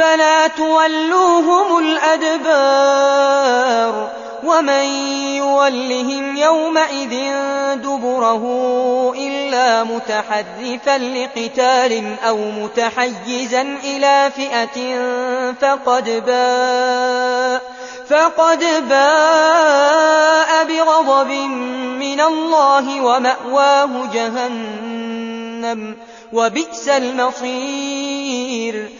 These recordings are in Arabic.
فلا تولوهم الأدبار ومن يولهم يومئذ دبره إلا متحرفا لقتال أو متحيزا إلى فئة فقد باء فقد باء بغضب من الله ومأواه جهنم وبئس المصير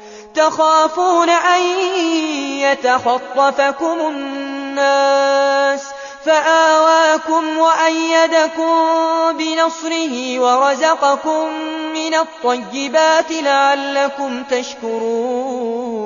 تخافون أن يتخطفكم الناس فآواكم وأيدكم بنصره ورزقكم من الطيبات لعلكم تشكرون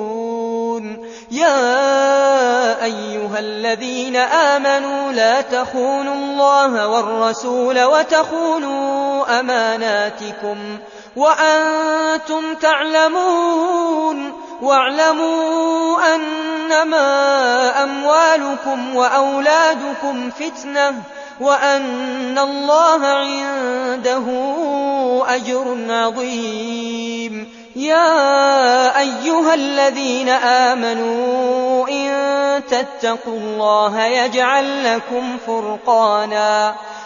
يا أيها الذين آمنوا لا تخونوا الله والرسول وتخونوا أماناتكم وأنتم تعلمون واعلموا أنما أموالكم وأولادكم فتنة وأن الله عنده أجر عظيم يا أيها الذين آمنوا إن تتقوا الله يجعل لكم فرقانا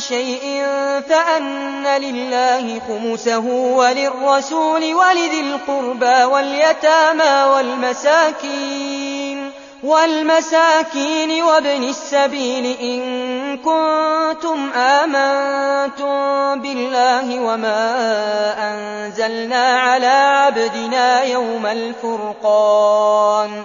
شيء فأن لله خمسه وللرسول ولذي القربى واليتامى والمساكين والمساكين وابن السبيل إن كنتم آمنتم بالله وما أنزلنا على عبدنا يوم الفرقان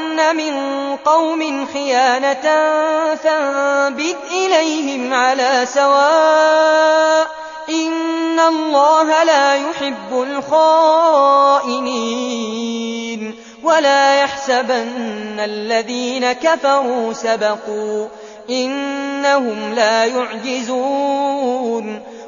تخشون من قوم خيانة فانبت إليهم على سواء إن الله لا يحب الخائنين ولا يحسبن الذين كفروا سبقوا إنهم لا يعجزون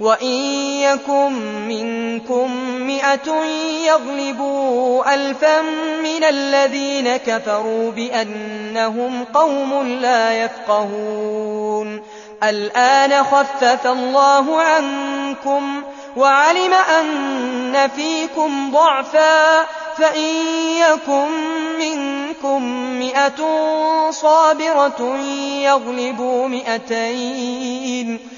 وَإِن يَكُن مِّنكُم مِّائَةٌ يَغْلِبُوا أَلْفًا مِّنَ الَّذِينَ كَفَرُوا بِأَنَّهُمْ قَوْمٌ لَّا يَفْقَهُونَ الْآنَ خَفَّفَ اللَّهُ عَنكُمْ وَعَلِمَ أَنَّ فِيكُمْ ضَعْفًا فَإِن يَكُن مِّنكُم مِّائَةٌ صَابِرَةٌ يَغْلِبُوا مِائَتَيْنِ